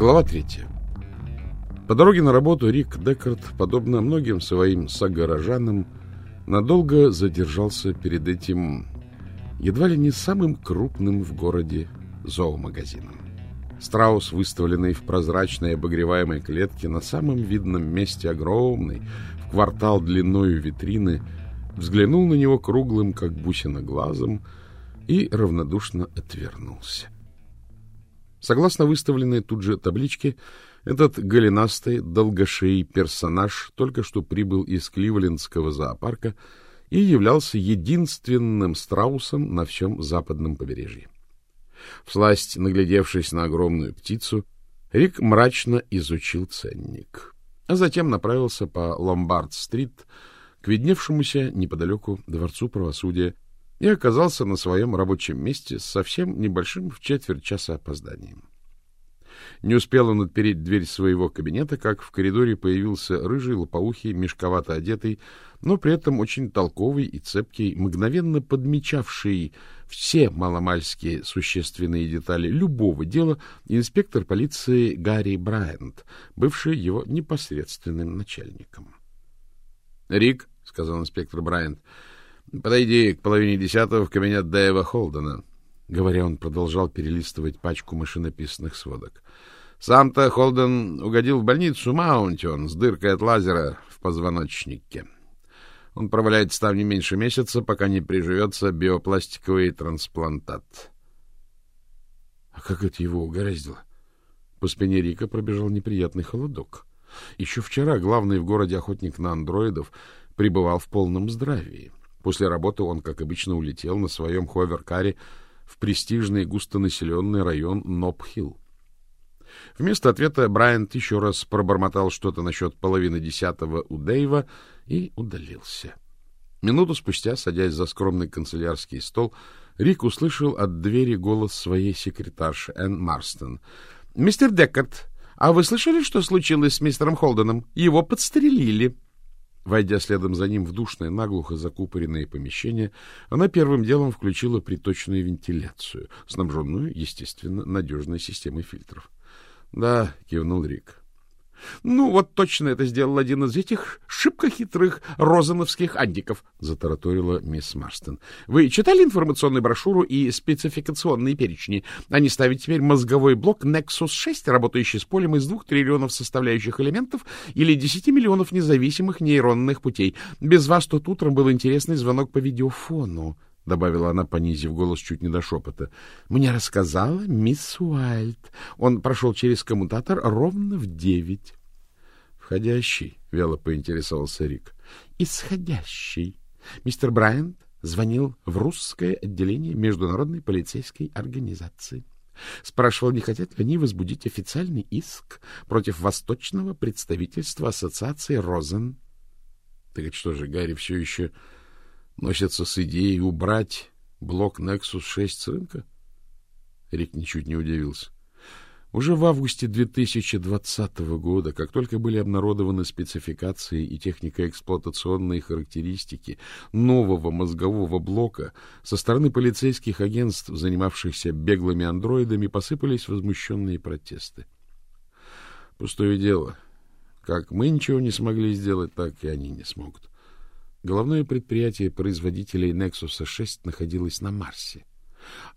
Глава третья. По дороге на работу Рик Декарт, подобно многим своим согорожанам, надолго задержался перед этим едва ли не самым крупным в городе зоомагазином. Страус, выставленный в прозрачной обогреваемой клетке на самом видном месте огромной, в квартал длиною витрины, взглянул на него круглым, как бусина, глазом и равнодушно отвернулся. Согласно выставленной тут же табличке, этот голенастый, долгошеий персонаж только что прибыл из Кливлендского зоопарка и являлся единственным страусом на всем западном побережье. Всласть, наглядевшись на огромную птицу, Рик мрачно изучил ценник, а затем направился по Ломбард-стрит к видневшемуся неподалеку Дворцу правосудия и оказался на своем рабочем месте с совсем небольшим в четверть часа опозданием. Не успел он отпереть дверь своего кабинета, как в коридоре появился рыжий, лопоухий, мешковато одетый, но при этом очень толковый и цепкий, мгновенно подмечавший все маломальские существенные детали любого дела инспектор полиции Гарри Брайант, бывший его непосредственным начальником. — Рик, — сказал инспектор Брайант, — подойди к половине десятого в кабинет Дэйва Холдена. Говоря, он продолжал перелистывать пачку машинописных сводок. Сам-то Холден угодил в больницу Маунтион с дыркой от лазера в позвоночнике. Он проваляется там не меньше месяца, пока не приживется биопластиковый трансплантат. А как это его угораздило? По спине Рика пробежал неприятный холодок. Еще вчера главный в городе охотник на андроидов пребывал в полном здравии. После работы он, как обычно, улетел на своем ховеркаре в престижный густонаселенный район Ноб-Хилл. Вместо ответа Брайант еще раз пробормотал что-то насчет половины десятого у Дэйва и удалился. Минуту спустя, садясь за скромный канцелярский стол, Рик услышал от двери голос своей секретарши Энн Марстон. — Мистер Деккарт, а вы слышали, что случилось с мистером Холденом? Его подстрелили. — Войдя следом за ним в душное, наглухо закупоренное помещение, она первым делом включила приточную вентиляцию, снабженную, естественно, надежной системой фильтров. — Да, — кивнул Рик. — Ну, вот точно это сделал один из этих шибко хитрых розановских андиков, — затараторила мисс Марстон. — Вы читали информационную брошюру и спецификационные перечни? Они ставят теперь мозговой блок Nexus 6, работающий с полем из двух триллионов составляющих элементов или десяти миллионов независимых нейронных путей. Без вас тут утром был интересный звонок по видеофону. — добавила она, понизив голос чуть не до шепота. — Мне рассказала мисс Уайльд. Он прошел через коммутатор ровно в девять. — Входящий, — вяло поинтересовался Рик. — Исходящий. Мистер Брайант звонил в русское отделение Международной полицейской организации. Спрашивал, не хотят ли они возбудить официальный иск против восточного представительства Ассоциации Розен. — Так что же, Гарри все еще носятся с идеей убрать блок Nexus 6 с рынка? Рик ничуть не удивился. Уже в августе 2020 года, как только были обнародованы спецификации и технико-эксплуатационные характеристики нового мозгового блока, со стороны полицейских агентств, занимавшихся беглыми андроидами, посыпались возмущенные протесты. Пустое дело. Как мы ничего не смогли сделать, так и они не смогут. Головное предприятие производителей Nexus 6 находилось на Марсе,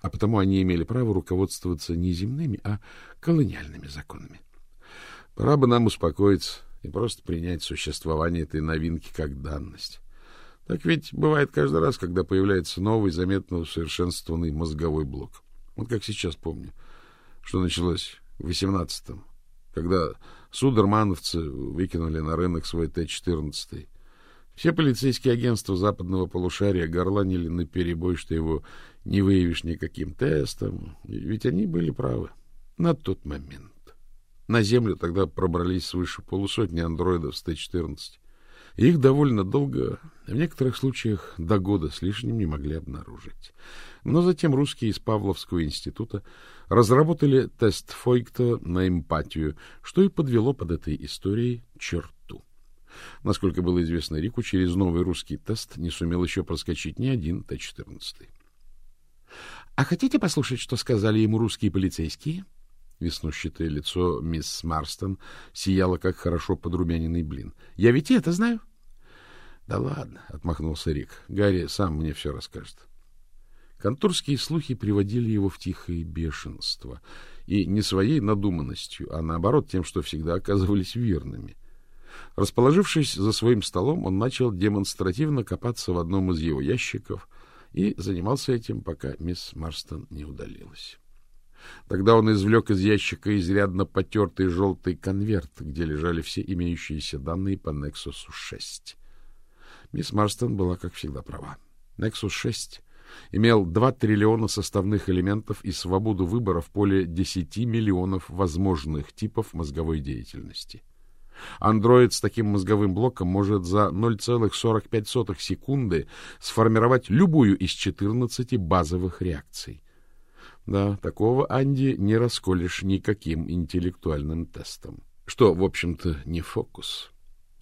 а потому они имели право руководствоваться не земными, а колониальными законами. Пора бы нам успокоиться и просто принять существование этой новинки как данность. Так ведь бывает каждый раз, когда появляется новый, заметно усовершенствованный мозговой блок. Вот как сейчас помню, что началось в 18-м, когда судермановцы выкинули на рынок свой Т-14, все полицейские агентства западного полушария горланили на перебой, что его не выявишь никаким тестом, ведь они были правы на тот момент. На Землю тогда пробрались свыше полусотни андроидов с Т-14. Их довольно долго, в некоторых случаях до года с лишним не могли обнаружить. Но затем русские из Павловского института разработали тест Фойкта на эмпатию, что и подвело под этой историей черту. Насколько было известно Рику, через новый русский тест не сумел еще проскочить ни один Т-14. — А хотите послушать, что сказали ему русские полицейские? Веснущатое лицо мисс Марстон сияло, как хорошо подрумяненный блин. — Я ведь и это знаю. — Да ладно, — отмахнулся Рик. — Гарри сам мне все расскажет. Конторские слухи приводили его в тихое бешенство. И не своей надуманностью, а наоборот тем, что всегда оказывались верными. Расположившись за своим столом, он начал демонстративно копаться в одном из его ящиков и занимался этим, пока мисс Марстон не удалилась. Тогда он извлек из ящика изрядно потертый желтый конверт, где лежали все имеющиеся данные по Nexus 6. Мисс Марстон была, как всегда, права. Nexus 6 имел 2 триллиона составных элементов и свободу выбора в поле 10 миллионов возможных типов мозговой деятельности. Андроид с таким мозговым блоком может за 0,45 секунды сформировать любую из 14 базовых реакций. Да, такого Анди не расколешь никаким интеллектуальным тестом. Что, в общем-то, не фокус.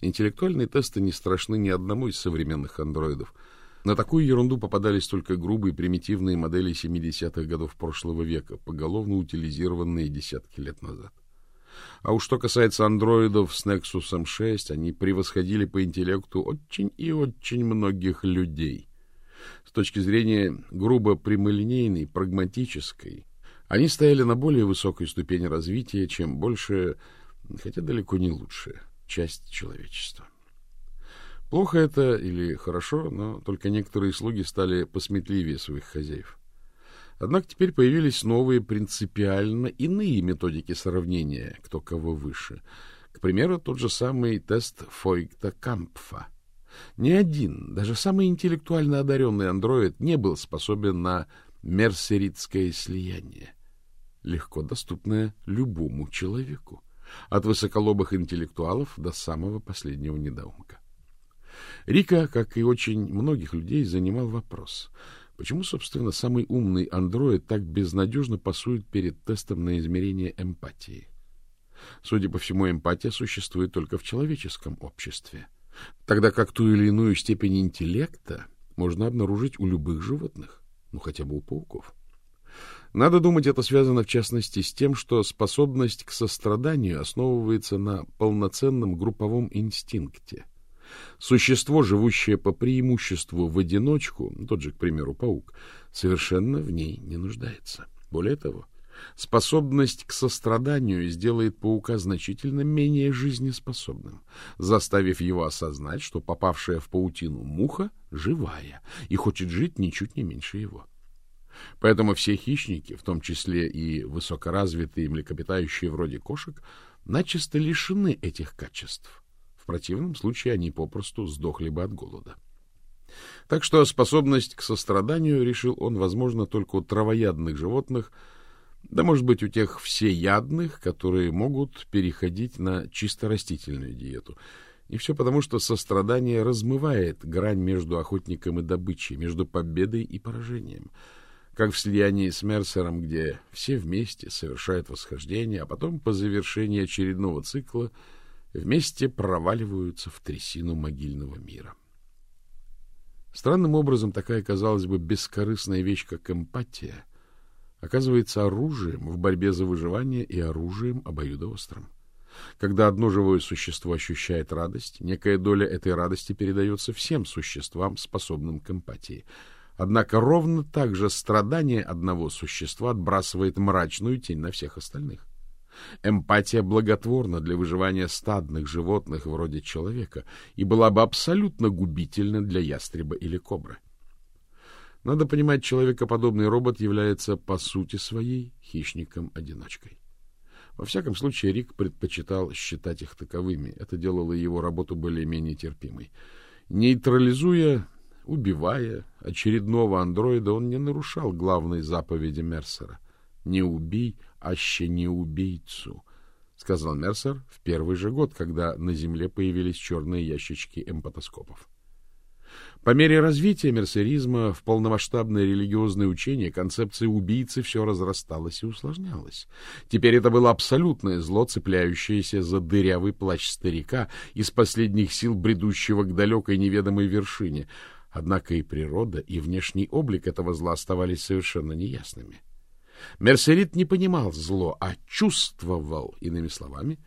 Интеллектуальные тесты не страшны ни одному из современных андроидов. На такую ерунду попадались только грубые примитивные модели 70-х годов прошлого века, поголовно утилизированные десятки лет назад. А уж что касается андроидов с Nexus 6, они превосходили по интеллекту очень и очень многих людей. С точки зрения грубо прямолинейной, прагматической, они стояли на более высокой ступени развития, чем большая, хотя далеко не лучшая, часть человечества. Плохо это или хорошо, но только некоторые слуги стали посметливее своих хозяев. Однако теперь появились новые принципиально иные методики сравнения, кто кого выше. К примеру, тот же самый тест Фойгта-Кампфа. Ни один, даже самый интеллектуально одаренный андроид не был способен на мерсеритское слияние, легко доступное любому человеку, от высоколобых интеллектуалов до самого последнего недоумка. Рика, как и очень многих людей, занимал вопрос — Почему, собственно, самый умный андроид так безнадежно пасует перед тестом на измерение эмпатии? Судя по всему, эмпатия существует только в человеческом обществе, тогда как ту или иную степень интеллекта можно обнаружить у любых животных, ну хотя бы у пауков. Надо думать, это связано в частности с тем, что способность к состраданию основывается на полноценном групповом инстинкте – Существо, живущее по преимуществу в одиночку, тот же, к примеру, паук, совершенно в ней не нуждается. Более того, способность к состраданию сделает паука значительно менее жизнеспособным, заставив его осознать, что попавшая в паутину муха живая и хочет жить ничуть не меньше его. Поэтому все хищники, в том числе и высокоразвитые млекопитающие вроде кошек, начисто лишены этих качеств в противном случае они попросту сдохли бы от голода. Так что способность к состраданию, решил он, возможно только у травоядных животных, да, может быть, у тех всеядных, которые могут переходить на чисто растительную диету. И все потому, что сострадание размывает грань между охотником и добычей, между победой и поражением. Как в слиянии с Мерсером, где все вместе совершают восхождение, а потом по завершении очередного цикла — вместе проваливаются в трясину могильного мира. Странным образом такая, казалось бы, бескорыстная вещь, как эмпатия, оказывается оружием в борьбе за выживание и оружием обоюдоострым. Когда одно живое существо ощущает радость, некая доля этой радости передается всем существам, способным к эмпатии. Однако ровно так же страдание одного существа отбрасывает мрачную тень на всех остальных. Эмпатия благотворна для выживания стадных животных вроде человека и была бы абсолютно губительна для ястреба или кобры. Надо понимать, человекоподобный робот является по сути своей хищником-одиночкой. Во всяком случае, Рик предпочитал считать их таковыми. Это делало его работу более-менее терпимой. Нейтрализуя, убивая очередного андроида, он не нарушал главной заповеди Мерсера — не убей, аще не убийцу, — сказал Мерсер в первый же год, когда на Земле появились черные ящички эмпатоскопов. По мере развития мерсеризма в полномасштабное религиозное учение концепция убийцы все разрасталась и усложнялась. Теперь это было абсолютное зло, цепляющееся за дырявый плащ старика из последних сил бредущего к далекой неведомой вершине. Однако и природа, и внешний облик этого зла оставались совершенно неясными. Мерсерит не понимал зло, а чувствовал, иными словами,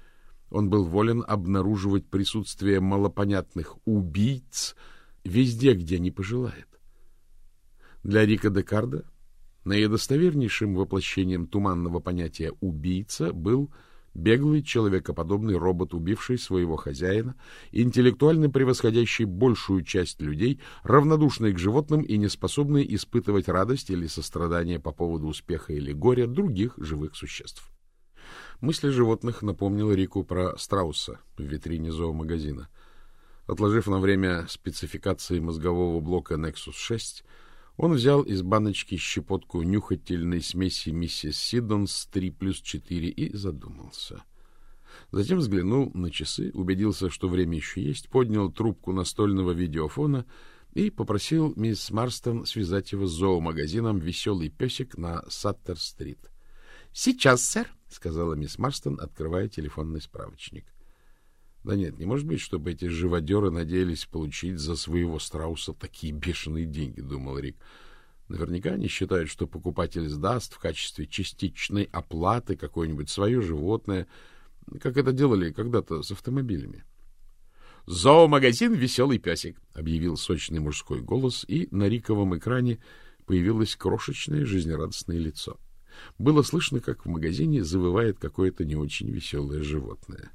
он был волен обнаруживать присутствие малопонятных убийц везде, где не пожелает. Для Рика Декарда наидостовернейшим воплощением туманного понятия «убийца» был беглый человекоподобный робот, убивший своего хозяина, интеллектуально превосходящий большую часть людей, равнодушный к животным и неспособный испытывать радость или сострадание по поводу успеха или горя других живых существ. Мысли животных напомнил Рику про страуса в витрине зоомагазина. Отложив на время спецификации мозгового блока Nexus 6, он взял из баночки щепотку нюхательной смеси миссис Сидонс 3 плюс 4 и задумался. Затем взглянул на часы, убедился, что время еще есть, поднял трубку настольного видеофона и попросил мисс Марстон связать его с зоомагазином «Веселый песик» на Саттер-стрит. — Сейчас, сэр, — сказала мисс Марстон, открывая телефонный справочник. Да нет, не может быть, чтобы эти живодеры надеялись получить за своего страуса такие бешеные деньги, думал Рик. Наверняка они считают, что покупатель сдаст в качестве частичной оплаты какое-нибудь свое животное, как это делали когда-то с автомобилями. «Зоомагазин «Веселый песик», — объявил сочный мужской голос, и на Риковом экране появилось крошечное жизнерадостное лицо. Было слышно, как в магазине завывает какое-то не очень веселое животное. ——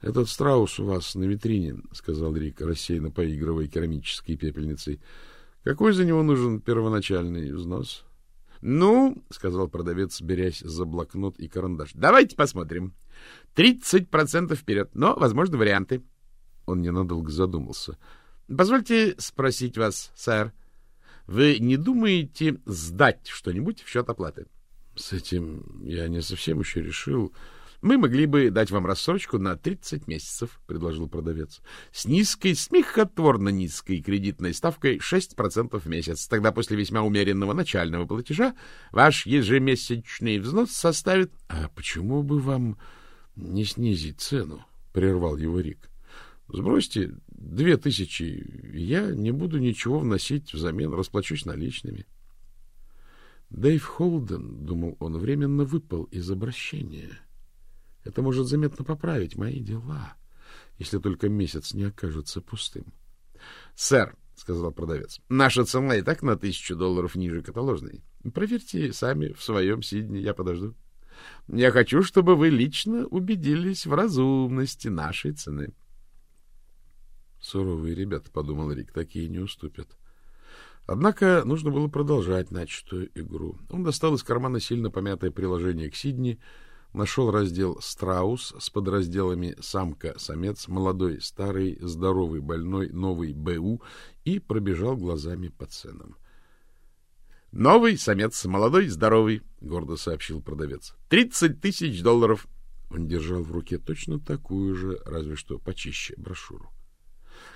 Этот страус у вас на витрине, — сказал Рик, рассеянно поигрывая керамической пепельницей. — Какой за него нужен первоначальный взнос? — Ну, — сказал продавец, берясь за блокнот и карандаш, — давайте посмотрим. Тридцать процентов вперед, но, возможно, варианты. Он ненадолго задумался. — Позвольте спросить вас, сэр, вы не думаете сдать что-нибудь в счет оплаты? — С этим я не совсем еще решил... Мы могли бы дать вам рассрочку на 30 месяцев, предложил продавец. С низкой, смехотворно низкой кредитной ставкой 6% в месяц. Тогда после весьма умеренного начального платежа ваш ежемесячный взнос составит... — А почему бы вам не снизить цену? — прервал его Рик. — Сбросьте две тысячи, и я не буду ничего вносить взамен, расплачусь наличными. Дэйв Холден, — думал он, — временно выпал из обращения. — это может заметно поправить мои дела, если только месяц не окажется пустым. — Сэр, — сказал продавец, — наша цена и так на тысячу долларов ниже каталожной. Проверьте сами в своем Сидне, я подожду. Я хочу, чтобы вы лично убедились в разумности нашей цены. Суровые ребята, — подумал Рик, — такие не уступят. Однако нужно было продолжать начатую игру. Он достал из кармана сильно помятое приложение к Сидни — нашел раздел «Страус» с подразделами «Самка», «Самец», «Молодой», «Старый», «Здоровый», «Больной», «Новый», «БУ» и пробежал глазами по ценам. «Новый самец, молодой, здоровый», — гордо сообщил продавец. «Тридцать тысяч долларов». Он держал в руке точно такую же, разве что почище, брошюру.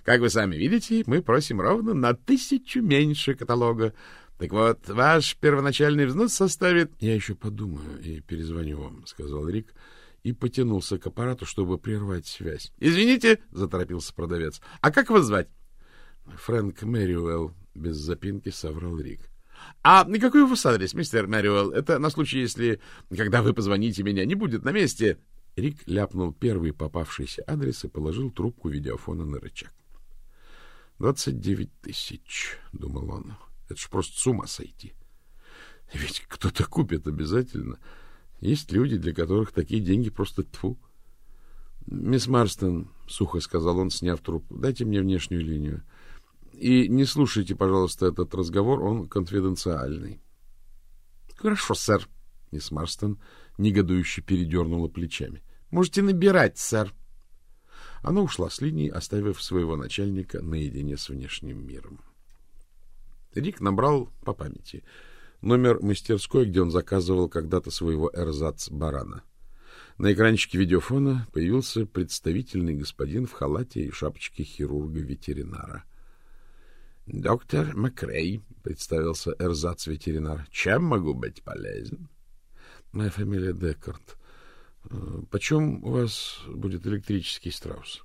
«Как вы сами видите, мы просим ровно на тысячу меньше каталога. Так вот, ваш первоначальный взнос составит... — Я еще подумаю и перезвоню вам, — сказал Рик и потянулся к аппарату, чтобы прервать связь. — Извините, — заторопился продавец. — А как вас звать? — Фрэнк Мэриуэлл, — без запинки соврал Рик. — А какой у вас адрес, мистер Мэриуэлл? Это на случай, если, когда вы позвоните, меня не будет на месте. Рик ляпнул первый попавшийся адрес и положил трубку видеофона на рычаг. — Двадцать девять тысяч, — думал он. Это ж просто с ума сойти. Ведь кто-то купит обязательно. Есть люди, для которых такие деньги просто тфу. Мисс Марстон, — сухо сказал он, сняв трубку, — дайте мне внешнюю линию. И не слушайте, пожалуйста, этот разговор, он конфиденциальный. — Хорошо, сэр. Мисс Марстон негодующе передернула плечами. — Можете набирать, сэр. Она ушла с линии, оставив своего начальника наедине с внешним миром. — Рик набрал по памяти номер мастерской, где он заказывал когда-то своего эрзац-барана. На экранчике видеофона появился представительный господин в халате и шапочке хирурга-ветеринара. — Доктор Макрей, — представился эрзац-ветеринар. — Чем могу быть полезен? — Моя фамилия Декарт. Э, — Почем у вас будет электрический страус?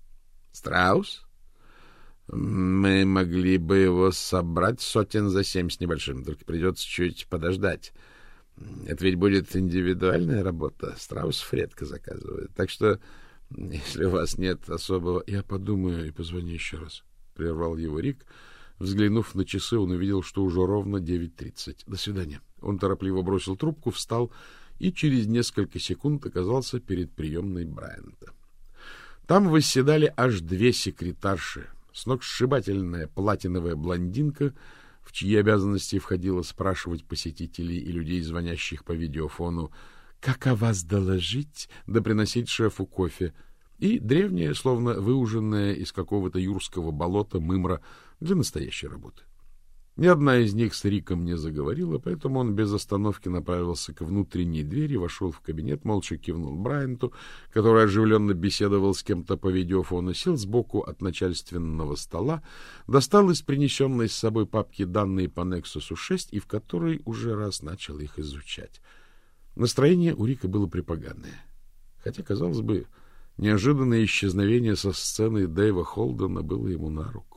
— Страус? Мы могли бы его собрать сотен за семь с небольшим, только придется чуть подождать. Это ведь будет индивидуальная работа. Страус редко заказывает. Так что, если у вас нет особого... Я подумаю и позвоню еще раз. Прервал его Рик. Взглянув на часы, он увидел, что уже ровно 9.30. До свидания. Он торопливо бросил трубку, встал и через несколько секунд оказался перед приемной Брайанта. Там восседали аж две секретарши. Сногсшибательная платиновая блондинка — в чьи обязанности входило спрашивать посетителей и людей, звонящих по видеофону, «Как о вас доложить?» да приносить шефу кофе, и древняя, словно выуженная из какого-то юрского болота мымра для настоящей работы. Ни одна из них с Риком не заговорила, поэтому он без остановки направился к внутренней двери, вошел в кабинет, молча кивнул Брайанту, который оживленно беседовал с кем-то по видеофону, сел сбоку от начальственного стола, достал из принесенной с собой папки данные по Nexus 6 и в которой уже раз начал их изучать. Настроение у Рика было припоганное. Хотя, казалось бы, неожиданное исчезновение со сцены Дэйва Холдена было ему на руку.